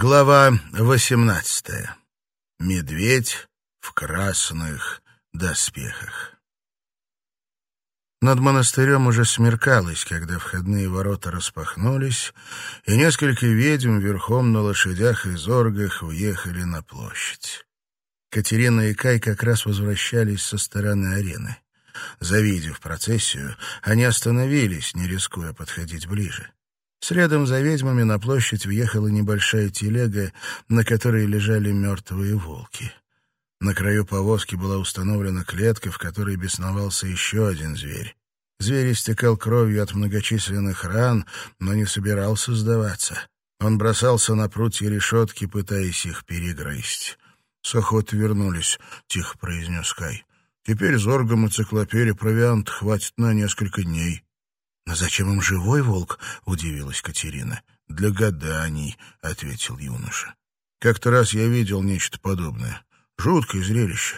Глава восемнадцатая. Медведь в красных доспехах. Над монастырем уже смеркалось, когда входные ворота распахнулись, и несколько ведьм верхом на лошадях и зоргах уехали на площадь. Катерина и Кай как раз возвращались со стороны арены. Завидев процессию, они остановились, не рискуя подходить ближе. Следом за ведьмами на площадь въехала небольшая телега, на которой лежали мертвые волки. На краю повозки была установлена клетка, в которой бесновался еще один зверь. Зверь истекал кровью от многочисленных ран, но не собирался сдаваться. Он бросался на прутья решетки, пытаясь их перегрызть. «С охоты вернулись», — тихо произнес Кай. «Теперь зоргом и циклопере провиант хватит на несколько дней». «Но зачем им живой волк?» — удивилась Катерина. «Для гаданий», — ответил юноша. «Как-то раз я видел нечто подобное. Жуткое зрелище.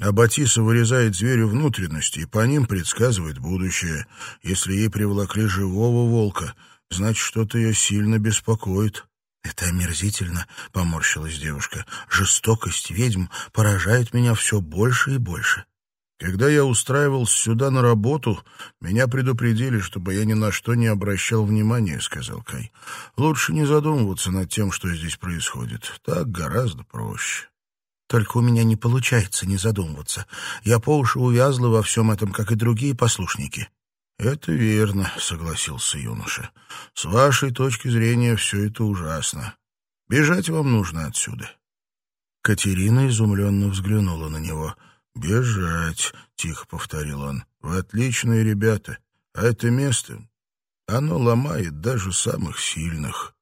А Батиса вырезает зверю внутренности и по ним предсказывает будущее. Если ей приволокли живого волка, значит, что-то ее сильно беспокоит». «Это омерзительно», — поморщилась девушка. «Жестокость ведьм поражает меня все больше и больше. Когда я устраивался сюда на работу, меня предупредили, чтобы я ни на что не обращал внимания, — сказал Кай. Лучше не задумываться над тем, что здесь происходит. Так гораздо проще. Только у меня не получается не задумываться. Я по уши увязла во всем этом, как и другие послушники. «Это верно», — согласился юноша. «С вашей точки зрения все это ужасно. Бежать вам нужно отсюда». Катерина изумленно взглянула на него — «Бежать», — тихо повторил он. «Вы отличные ребята, а это место, оно ломает даже самых сильных».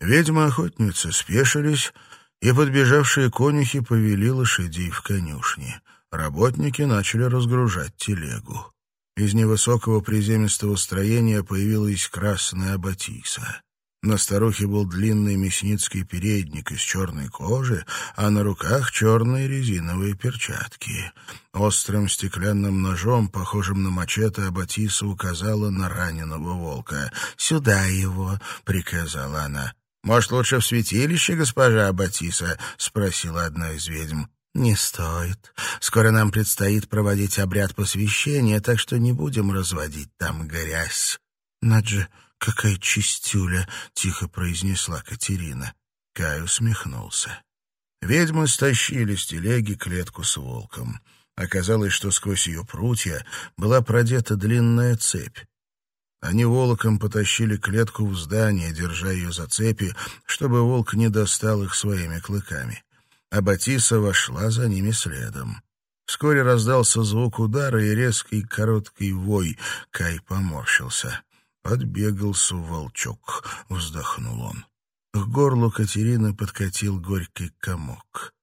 Ведьмы-охотницы спешились, и подбежавшие конюхи повели лошадей в конюшни. Работники начали разгружать телегу. Из невысокого приземистого строения появилась красная аббатиса. На старухе был длинный мясницкий передник из черной кожи, а на руках черные резиновые перчатки. Острым стеклянным ножом, похожим на мачете, Аббатиса указала на раненого волка. «Сюда его!» — приказала она. «Может, лучше в святилище, госпожа Аббатиса?» — спросила одна из ведьм. «Не стоит. Скоро нам предстоит проводить обряд посвящения, так что не будем разводить там грязь. Наджи «Какая чистюля!» — тихо произнесла Катерина. Кай усмехнулся. Ведьмы стащили с телеги клетку с волком. Оказалось, что сквозь ее прутья была продета длинная цепь. Они волоком потащили клетку в здание, держа ее за цепи, чтобы волк не достал их своими клыками. А Батиса вошла за ними следом. Вскоре раздался звук удара и резкий короткий вой. Кай поморщился. «Отбегался волчок», — вздохнул он. К горлу Катерины подкатил горький комок.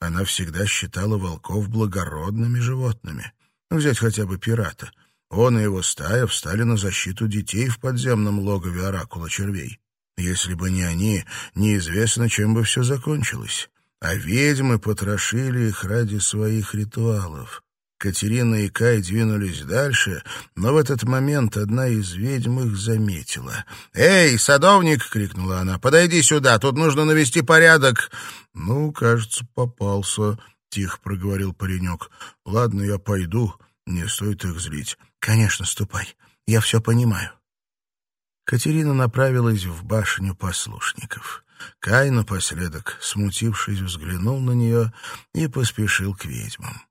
Она всегда считала волков благородными животными. Взять хотя бы пирата. Он и его стая встали на защиту детей в подземном логове оракула червей. Если бы не они, неизвестно, чем бы все закончилось. А ведьмы потрошили их ради своих ритуалов. Катерина и Кай двинулись дальше, но в этот момент одна из ведьм их заметила. «Эй, садовник!» — крикнула она. «Подойди сюда, тут нужно навести порядок!» «Ну, кажется, попался», — тихо проговорил паренек. «Ладно, я пойду, не стоит их злить». «Конечно, ступай, я все понимаю». Катерина направилась в башню послушников. Кай напоследок, смутившись, взглянул на нее и поспешил к ведьмам.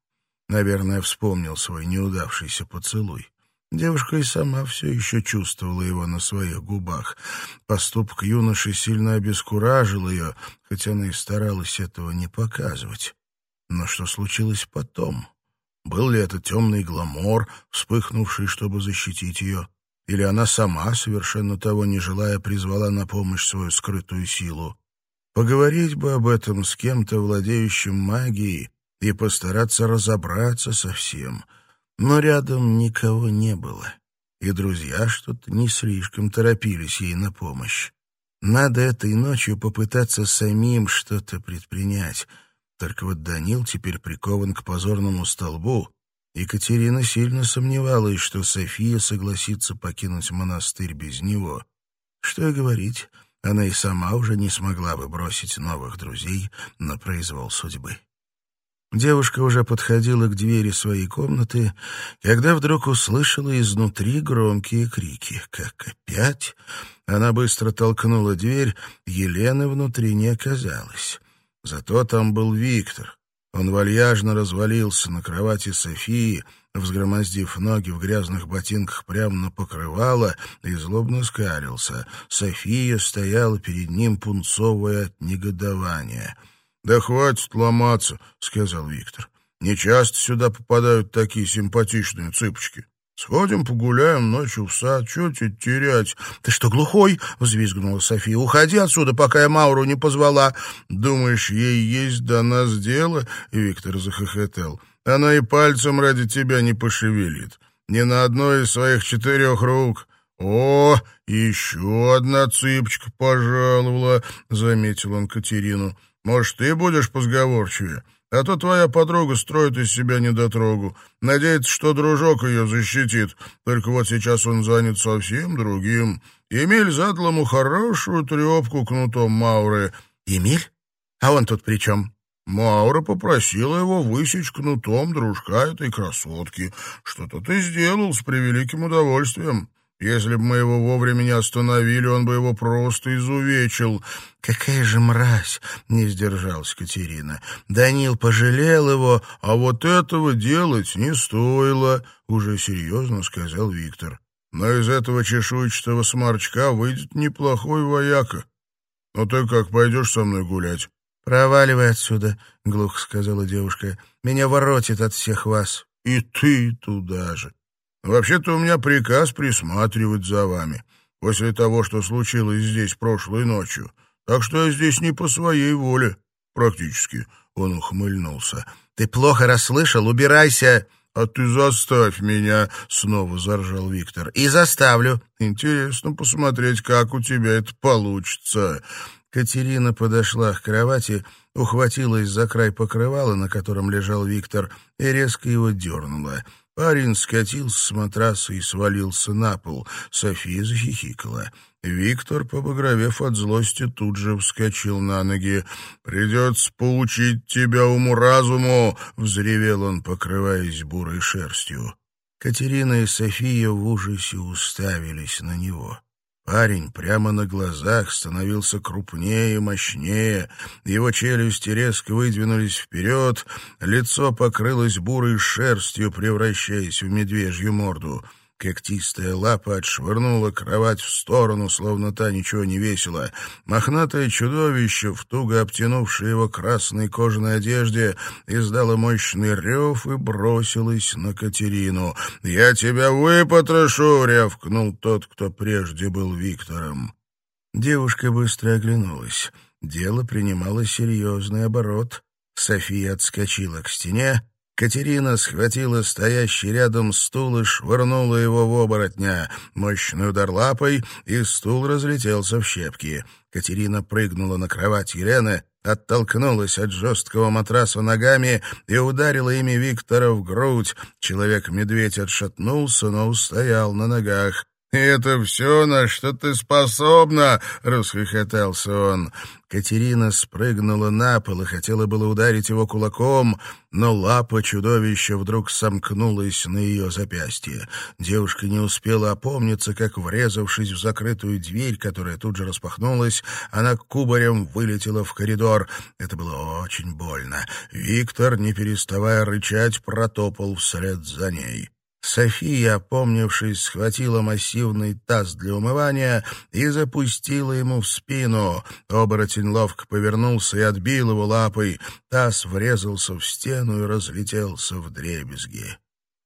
Наверное, вспомнил свой неудавшийся поцелуй. Девушка и сама все еще чувствовала его на своих губах. Поступок юноши сильно обескуражил ее, хотя она и старалась этого не показывать. Но что случилось потом? Был ли это темный гламор, вспыхнувший, чтобы защитить ее? Или она сама, совершенно того не желая, призвала на помощь свою скрытую силу? Поговорить бы об этом с кем-то, владеющим магией, и постараться разобраться со всем. Но рядом никого не было, и друзья что-то не слишком торопились ей на помощь. Надо этой ночью попытаться самим что-то предпринять. Только вот Данил теперь прикован к позорному столбу. Екатерина сильно сомневалась, что София согласится покинуть монастырь без него. Что и говорить, она и сама уже не смогла бы бросить новых друзей на произвол судьбы. Девушка уже подходила к двери своей комнаты, когда вдруг услышала изнутри громкие крики. Как опять? Она быстро толкнула дверь, Елены внутри не оказалось. Зато там был Виктор. Он вальяжно развалился на кровати Софии, взгромоздив ноги в грязных ботинках прямо на покрывало, и злобно скалился. София стояла перед ним, пунцовая от негодования — «Да хватит ломаться», — сказал Виктор. «Не часто сюда попадают такие симпатичные цыпочки. Сходим погуляем ночью в сад, что тебе терять?» «Ты что, глухой?» — взвизгнула София. «Уходи отсюда, пока я Мауру не позвала». «Думаешь, ей есть до нас дело?» — Виктор захохотал. «Она и пальцем ради тебя не пошевелит. Ни на одной из своих четырех рук». «О, еще одна цыпочка пожаловала», — заметил он Катерину. Может, ты будешь позговорчивее? А то твоя подруга строит из себя недотрогу. Надеется, что дружок ее защитит. Только вот сейчас он занят совсем другим. Эмиль задал ему хорошую трепку кнутом Мауры. Эмиль? А он тут при чем? Маура попросила его высечь кнутом дружка этой красотки. Что-то ты сделал с превеликим удовольствием. Если бы мы его вовремя не остановили, он бы его просто изувечил. Какая же мразь, не сдержалась Катерина. Данил пожалел его, а вот этого делать не стоило, уже серьезно сказал Виктор. Но из этого чешуйчатого сморчка выйдет неплохой вояка. Ну ты как, пойдешь со мной гулять? «Проваливай отсюда», — глухо сказала девушка. «Меня воротит от всех вас». «И ты туда же. Вообще-то у меня приказ присматривать за вами после того, что случилось здесь прошлой ночью. Так что я здесь не по своей воле, практически. Он ухмыльнулся. Ты плохо расслышал? Убирайся. «А ты заставь меня!» — снова заржал Виктор. «И заставлю!» «Интересно посмотреть, как у тебя это получится!» Катерина подошла к кровати, ухватилась за край покрывала, на котором лежал Виктор, и резко его дернула. Парень скатился с матраса и свалился на пол. София захихикала. Виктор, побагровев от злости, тут же вскочил на ноги. «Придется поучить тебя уму-разуму!» — взревел он, покрываясь бурой шерстью. Катерина и София в ужасе уставились на него. Парень прямо на глазах становился крупнее и мощнее, его челюсти резко выдвинулись вперед, лицо покрылось бурой шерстью, превращаясь в медвежью морду — Когтистая лапа отшвырнула кровать в сторону, словно та ничего не весила. Мохнатое чудовище, в туго обтянувшее его красной кожаной одежде, издало мощный рев и бросилось на Катерину. «Я тебя выпотрошу!» — рявкнул тот, кто прежде был Виктором. Девушка быстро оглянулась. Дело принимало серьезный оборот. София отскочила к стене, Катерина схватила стоящий рядом стул и швырнула его в оборотня. Мощный удар лапой, и стул разлетелся в щепки. Катерина прыгнула на кровать Елены, оттолкнулась от жесткого матраса ногами и ударила ими Виктора в грудь. Человек-медведь отшатнулся, но устоял на ногах. «Это все, на что ты способна?» — расхохотался он. Катерина спрыгнула на пол и хотела было ударить его кулаком, но лапа чудовища вдруг сомкнулась на ее запястье. Девушка не успела опомниться, как, врезавшись в закрытую дверь, которая тут же распахнулась, она кубарем вылетела в коридор. Это было очень больно. Виктор, не переставая рычать, протопал вслед за ней. София, опомнившись, схватила массивный таз для умывания и запустила ему в спину. Оборотень ловко повернулся и отбил его лапой. Таз врезался в стену и разлетелся в дребезги.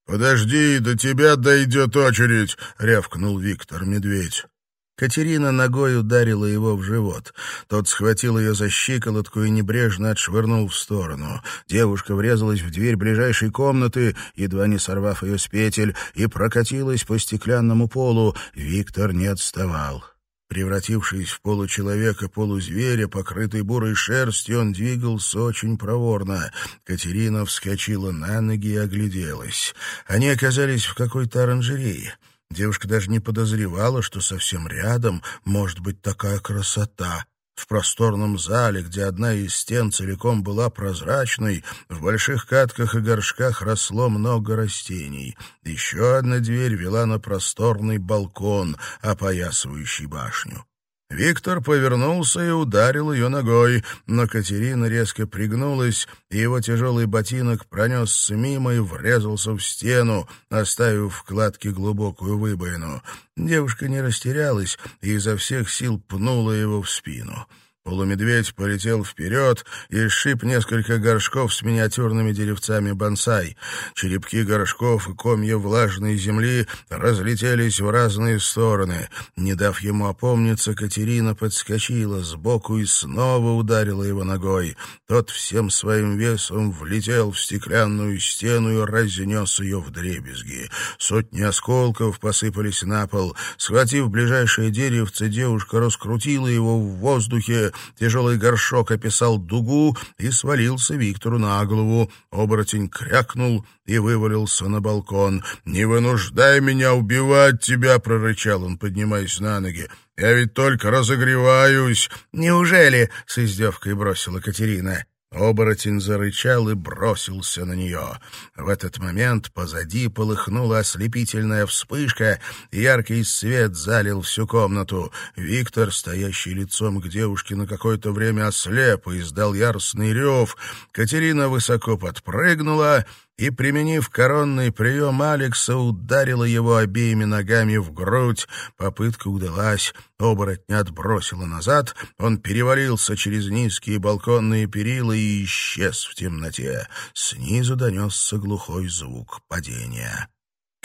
«Подожди, до тебя дойдет очередь!» — рявкнул Виктор Медведь. Катерина ногой ударила его в живот. Тот схватил ее за щиколотку и небрежно отшвырнул в сторону. Девушка врезалась в дверь ближайшей комнаты, едва не сорвав ее с петель, и прокатилась по стеклянному полу. Виктор не отставал. Превратившись в получеловека, полузверя, покрытый бурой шерстью, он двигался очень проворно. Катерина вскочила на ноги и огляделась. Они оказались в какой-то оранжерее. Девушка даже не подозревала, что совсем рядом может быть такая красота. В просторном зале, где одна из стен целиком была прозрачной, в больших катках и горшках росло много растений. Еще одна дверь вела на просторный балкон, опоясывающий башню. Виктор повернулся и ударил ее ногой, но Катерина резко пригнулась, и его тяжелый ботинок пронесся мимо и врезался в стену, оставив в кладке глубокую выбоину. Девушка не растерялась и изо всех сил пнула его в спину. Полумедведь полетел вперед и сшиб несколько горшков с миниатюрными деревцами бонсай. Черепки горшков и комья влажной земли разлетелись в разные стороны. Не дав ему опомниться, Катерина подскочила сбоку и снова ударила его ногой. Тот всем своим весом влетел в стеклянную стену и разнес ее в дребезги. Сотни осколков посыпались на пол. Схватив ближайшее деревце, девушка раскрутила его в воздухе, Тяжелый горшок описал дугу и свалился Виктору на голову. Оборотень крякнул и вывалился на балкон. «Не вынуждай меня убивать тебя!» — прорычал он, поднимаясь на ноги. «Я ведь только разогреваюсь!» «Неужели?» — с издевкой бросила Катерина. Оборотень зарычал и бросился на нее. В этот момент позади полыхнула ослепительная вспышка, яркий свет залил всю комнату. Виктор, стоящий лицом к девушке, на какое-то время ослеп и издал яростный рев. Катерина высоко подпрыгнула и, применив коронный прием Алекса, ударила его обеими ногами в грудь. Попытка удалась, оборотня отбросила назад, он перевалился через низкие балконные перила и исчез в темноте. Снизу донесся глухой звук падения.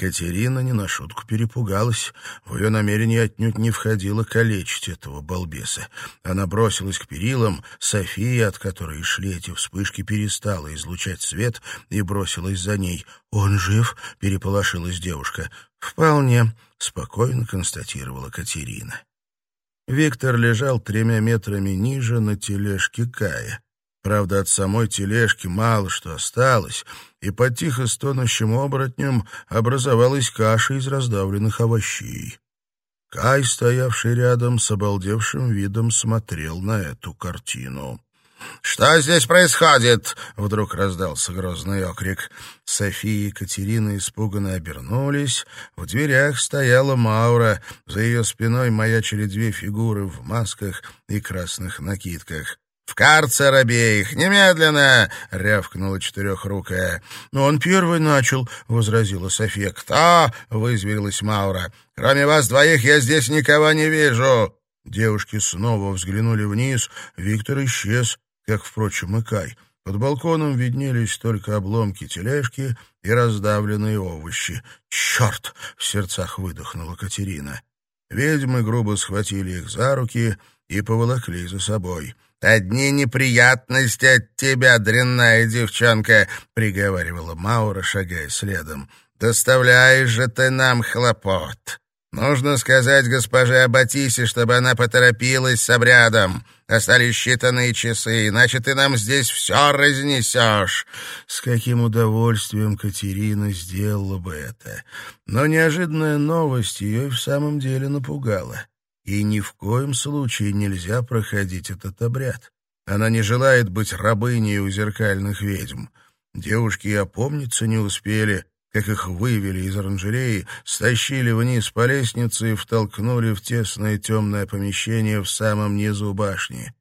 Катерина не на шутку перепугалась. В ее намерение отнюдь не входило калечить этого балбеса. Она бросилась к перилам. София, от которой шли эти вспышки, перестала излучать свет и бросилась за ней. «Он жив?» — переполошилась девушка. «Вполне», — спокойно констатировала Катерина. Виктор лежал тремя метрами ниже на тележке Кая. Правда, от самой тележки мало что осталось, и под тихо стонущим оборотнем образовалась каша из раздавленных овощей. Кай, стоявший рядом, с обалдевшим видом смотрел на эту картину. «Что здесь происходит?» — вдруг раздался грозный окрик. София и Катерина испуганно обернулись. В дверях стояла Маура. За ее спиной маячили две фигуры в масках и красных накидках. «В карцер обеих! Немедленно!» — рявкнула четырехрукая. «Но он первый начал», — возразила София. «Кто?» — вызверилась Маура. «Кроме вас двоих я здесь никого не вижу!» Девушки снова взглянули вниз. Виктор исчез, как, впрочем, и Кай. Под балконом виднелись только обломки тележки и раздавленные овощи. «Черт!» — в сердцах выдохнула Катерина. Ведьмы грубо схватили их за руки и поволокли за собой. «Одни неприятности от тебя, дрянная девчонка», — приговаривала Маура, шагая следом. «Доставляешь же ты нам хлопот. Нужно сказать госпоже Аббатисе, чтобы она поторопилась с обрядом. Остались считанные часы, иначе ты нам здесь все разнесешь». С каким удовольствием Катерина сделала бы это. Но неожиданная новость ее и в самом деле напугала и ни в коем случае нельзя проходить этот обряд. Она не желает быть рабыней у зеркальных ведьм. Девушки и опомниться не успели, как их вывели из оранжереи, стащили вниз по лестнице и втолкнули в тесное темное помещение в самом низу башни.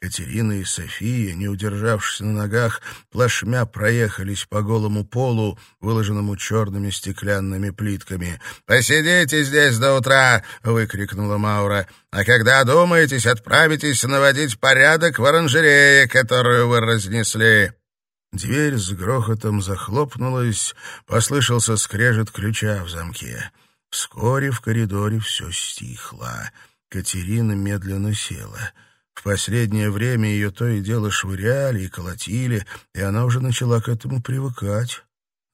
Катерина и София, не удержавшись на ногах, плашмя проехались по голому полу, выложенному черными стеклянными плитками. «Посидите здесь до утра!» — выкрикнула Маура. «А когда думаетесь, отправитесь наводить порядок в оранжерее, которую вы разнесли!» Дверь с грохотом захлопнулась, послышался скрежет ключа в замке. Вскоре в коридоре все стихло. Катерина медленно села — в последнее время ее то и дело швыряли и колотили, и она уже начала к этому привыкать.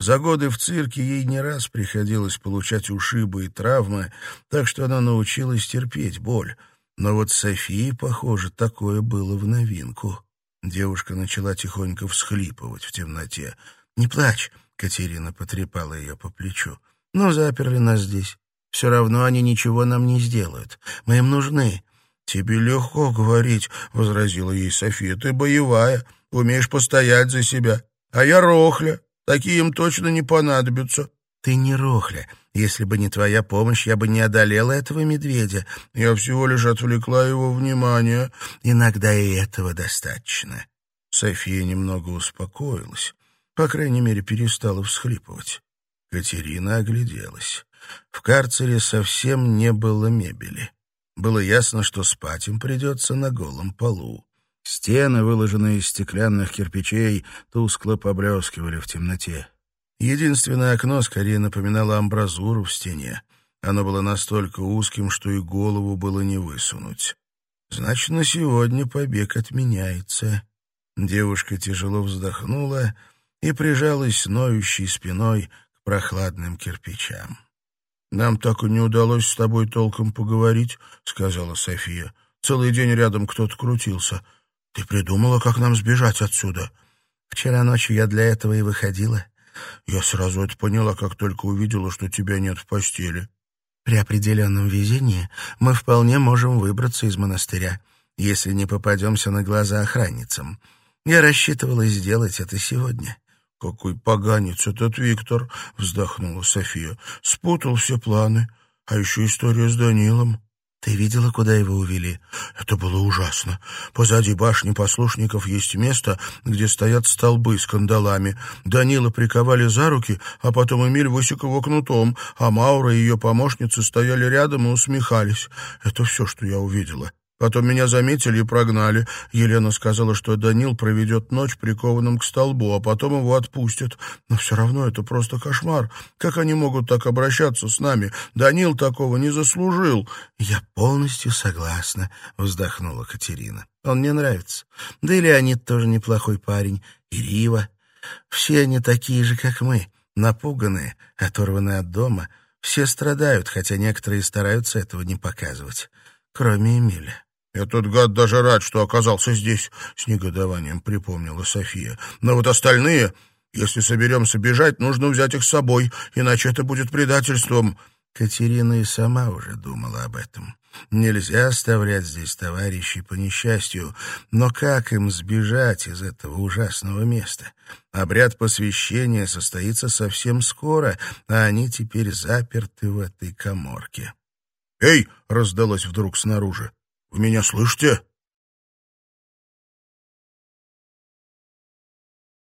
За годы в цирке ей не раз приходилось получать ушибы и травмы, так что она научилась терпеть боль. Но вот Софии, похоже, такое было в новинку. Девушка начала тихонько всхлипывать в темноте. «Не плачь!» — Катерина потрепала ее по плечу. «Ну, заперли нас здесь. Все равно они ничего нам не сделают. Мы им нужны». «Тебе легко говорить», — возразила ей София. «Ты боевая, умеешь постоять за себя. А я рохля. Такие им точно не понадобятся». «Ты не рохля. Если бы не твоя помощь, я бы не одолела этого медведя. Я всего лишь отвлекла его внимание. Иногда и этого достаточно». София немного успокоилась. По крайней мере, перестала всхлипывать. Катерина огляделась. В карцере совсем не было мебели. Было ясно, что спать им придется на голом полу. Стены, выложенные из стеклянных кирпичей, тускло поблескивали в темноте. Единственное окно скорее напоминало амбразуру в стене. Оно было настолько узким, что и голову было не высунуть. Значит, на сегодня побег отменяется. Девушка тяжело вздохнула и прижалась ноющей спиной к прохладным кирпичам. «Нам так и не удалось с тобой толком поговорить», — сказала София. «Целый день рядом кто-то крутился. Ты придумала, как нам сбежать отсюда?» «Вчера ночью я для этого и выходила». «Я сразу это поняла, как только увидела, что тебя нет в постели». «При определенном везении мы вполне можем выбраться из монастыря, если не попадемся на глаза охранницам. Я рассчитывала сделать это сегодня». «Какой поганец этот Виктор!» — вздохнула София. «Спутал все планы. А еще история с Данилом». «Ты видела, куда его увели?» «Это было ужасно. Позади башни послушников есть место, где стоят столбы с кандалами. Данила приковали за руки, а потом Эмиль высек его кнутом, а Маура и ее помощницы стояли рядом и усмехались. Это все, что я увидела. Потом меня заметили и прогнали. Елена сказала, что Данил проведет ночь прикованным к столбу, а потом его отпустят. Но все равно это просто кошмар. Как они могут так обращаться с нами? Данил такого не заслужил. Я полностью согласна, вздохнула Катерина. Он мне нравится. Да и Леонид тоже неплохой парень. И Рива. Все они такие же, как мы. Напуганные, оторванные от дома. Все страдают, хотя некоторые стараются этого не показывать. Кроме Эмиля. «Этот гад даже рад, что оказался здесь», — с негодованием припомнила София. «Но вот остальные, если соберемся бежать, нужно взять их с собой, иначе это будет предательством». Катерина и сама уже думала об этом. Нельзя оставлять здесь товарищей по несчастью, но как им сбежать из этого ужасного места? Обряд посвящения состоится совсем скоро, а они теперь заперты в этой коморке. «Эй!» — раздалось вдруг снаружи. «Вы меня слышите?»